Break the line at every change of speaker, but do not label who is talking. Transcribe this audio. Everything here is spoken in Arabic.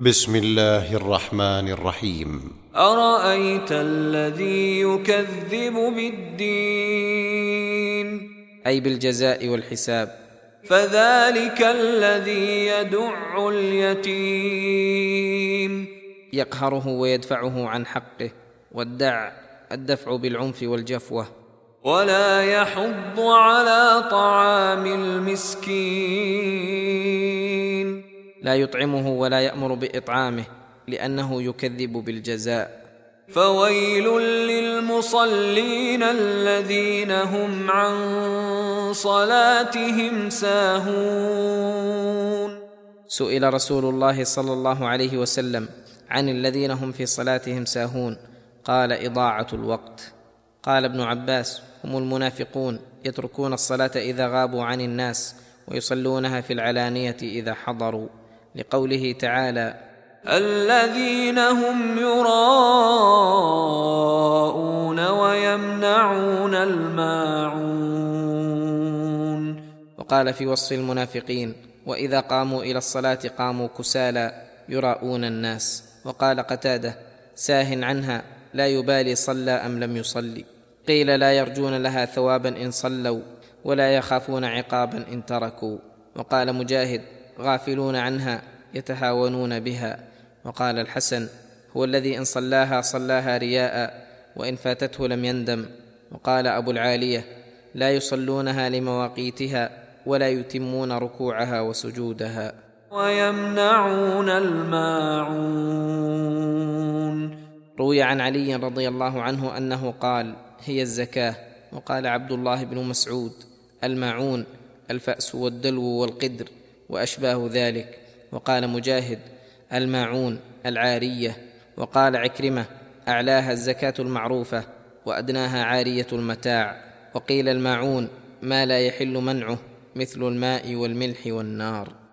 بسم الله الرحمن الرحيم.
أرأيت الذي يكذب بالدين؟
أي بالجزاء والحساب.
فذلك الذي يدع اليتيم.
يقهره ويدفعه عن حقه والدع الدفع بالعنف والجفوة.
ولا يحض على طعام المسكين.
لا يطعمه ولا يأمر بإطعامه لأنه يكذب بالجزاء.
فويل للمصلين الذين هم عن صلاتهم ساهون.
سئل رسول الله صلى الله عليه وسلم عن الذين هم في صلاتهم ساهون. قال إضاعة الوقت. قال ابن عباس هم المنافقون يتركون الصلاة إذا غابوا عن الناس ويصلونها في العلانية إذا حضروا. لقوله تعالى
الذين هم يراءون ويمنعون الماعون.
وقال في وصف المنافقين وإذا قاموا إلى الصلاة قاموا كسالى يراءون الناس. وقال قتادة ساه عنها لا يبالي صلى أم لم يصلي. قيل لا يرجون لها ثوابا إن صلوا ولا يخافون عقابا إن تركوا. وقال مجاهد غافلون عنها يتهاونون بها. وقال الحسن هو الذي إن صلاها صلاها رياء وإن فاتته لم يندم. وقال أبو العالية لا يصلونها لمواقيتها ولا يتمون ركوعها وسجودها.
ويمنعون الماعون.
روي عن علي رضي الله عنه أنه قال هي الزكاة. وقال عبد الله بن مسعود الماعون الفأس والدلو والقدر. وأشباه ذلك. وقال مجاهد الماعون العارية. وقال عكرمة أعلاها الزكاة المعروفة وأدناها عارية المتاع. وقيل الماعون ما لا يحل منعه مثل الماء والملح والنار.